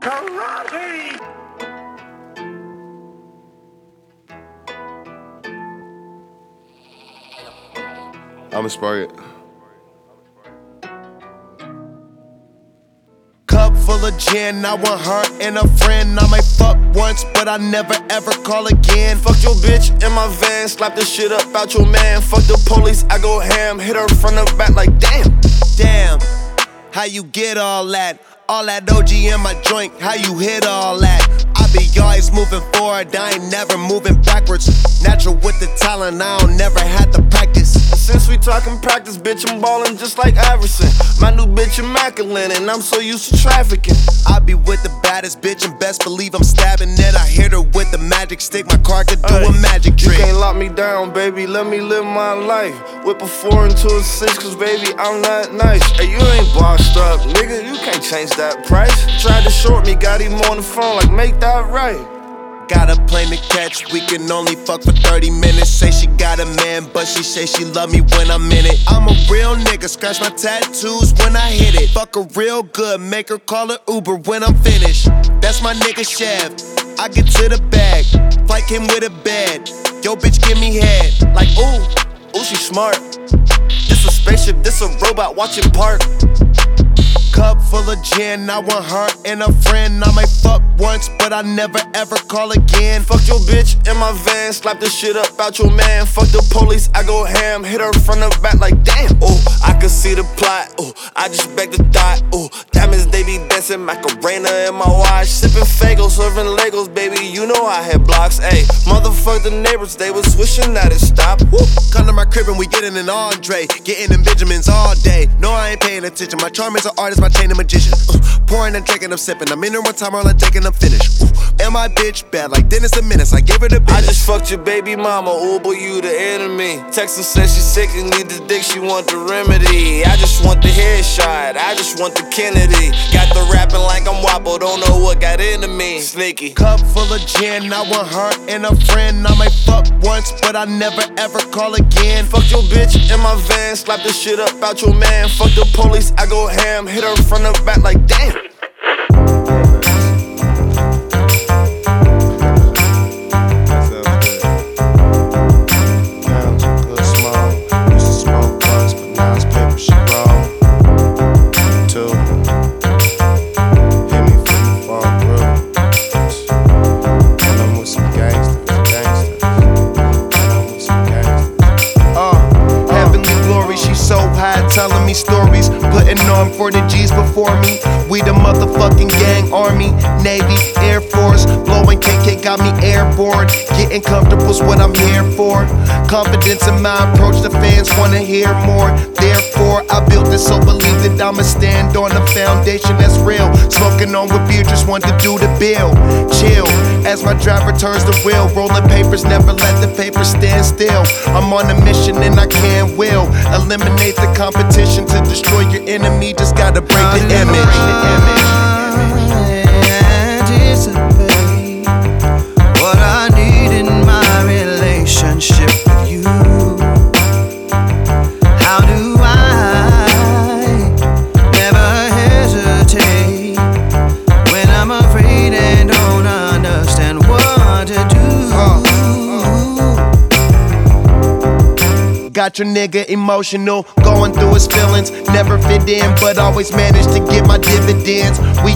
Karate! I'ma spray it. Cup full of gin, I want her and a friend. I might fuck once, but I never ever call again. Fuck your bitch in my van, slap the shit up out your man. Fuck the police, I go ham, hit her front of back like damn. Damn, how you get all that? All that OG in my joint, how you hit all that? I be always moving forward, I ain't never moving backwards. Natural with the talent, I don't never had to practice. Since we talking practice, bitch, I'm ballin' just like Iverson. My bitch immaculate, and I'm so used to trafficking. I be with the baddest bitch, and best believe I'm stabbing it. I hit her with the magic stick, my car could do a magic You trick. can't lock me down, baby. Let me live my life. Whip a four into a six, cause baby, I'm not nice. Hey, you ain't bossed up, nigga. You can't change that price. Tried to short me, got him on the phone, like, make that right. Got a plane to catch, we can only fuck for 30 minutes. Say she got a man, but she say she love me when I'm in it. I'm a real nigga, scratch my tattoos when I hit it. Fuck her real good, make her call her Uber when I'm finished. That's my nigga chef. I get to the bag, flight came with a bed. Yo, bitch, give me head. Like, ooh, Ooh, she smart. This a spaceship, this a robot, watch it park. Cup full of gin, I want her and a friend. I might fuck once, but I never ever call again. Fuck your bitch in my van, slap the shit up out your man. Fuck the police, I go ham, hit her front of back like damn. Oh, I can see the plot. Oh, I just beg the thought. Oh, diamonds they be dancing Macarena in my watch, sipping Faygo, serving Legos, baby. You know I had blocks. Ayy, motherfuck the neighbors, they was wishing that it stopped. Woo. Come to my crib and we getting an Andre. Getting them Benjamins all day. No, I ain't paying attention. My charm is an artist, my chain a magician. Uh, pouring and drinking, I'm sipping. I'm in there one time, all I'm taking, I'm finished. Ooh, and my bitch bad like Dennis the Menace. I gave her the business. Fucked your baby mama, ooh boy, you the enemy. Texas says she's sick and need the dick, she want the remedy. I just want the headshot, I just want the Kennedy. Got the rapping like I'm Wappo, don't know what got into me. Sneaky. Cup full of gin, I want her and a friend. I might fuck once, but I never ever call again. Fuck your bitch in my van, slap the shit up out your man. Fuck the police, I go ham, hit her front of back like damn. Putting on for the G's before me. We the motherfucking gang, army, navy, air force, blowing KK got me airborne. Getting comfortable's what I'm here for. Confidence in my approach, the fans wanna hear more. Therefore, I built this so believe that I'ma stand on a foundation that's real. Smoking on with beer, just want to do the bill. Chill as my driver turns the wheel. Rolling papers, never let the paper stand still. I'm on a mission and I can will eliminate the competition to destroy your enemy. Just gotta break the image. anticipate Got your nigga emotional, going through his feelings. Never fit in, but always managed to get my dividends.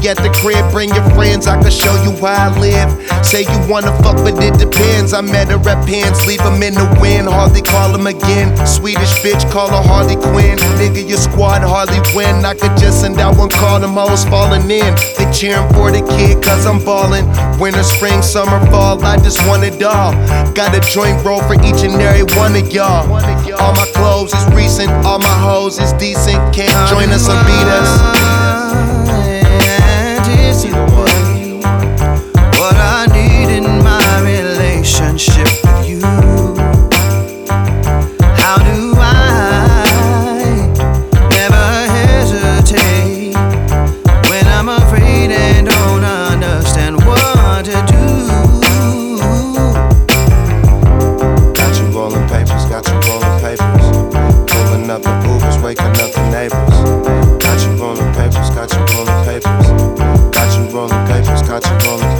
At the crib, bring your friends, I can show you how I live. Say you wanna fuck, but it depends. I met her at Pins, leave him in the wind, hardly call him again. Swedish bitch, call her Harley Quinn. Nigga, your squad hardly win. I could just send out one call, them hoes falling in. They cheering for the kid, cause I'm ballin'. Winter, spring, summer, fall, I just want it all. Got a joint roll for each and every one of y'all. All my clothes is recent, all my hoes is decent. Can't join us or beat us. Just caught you rolling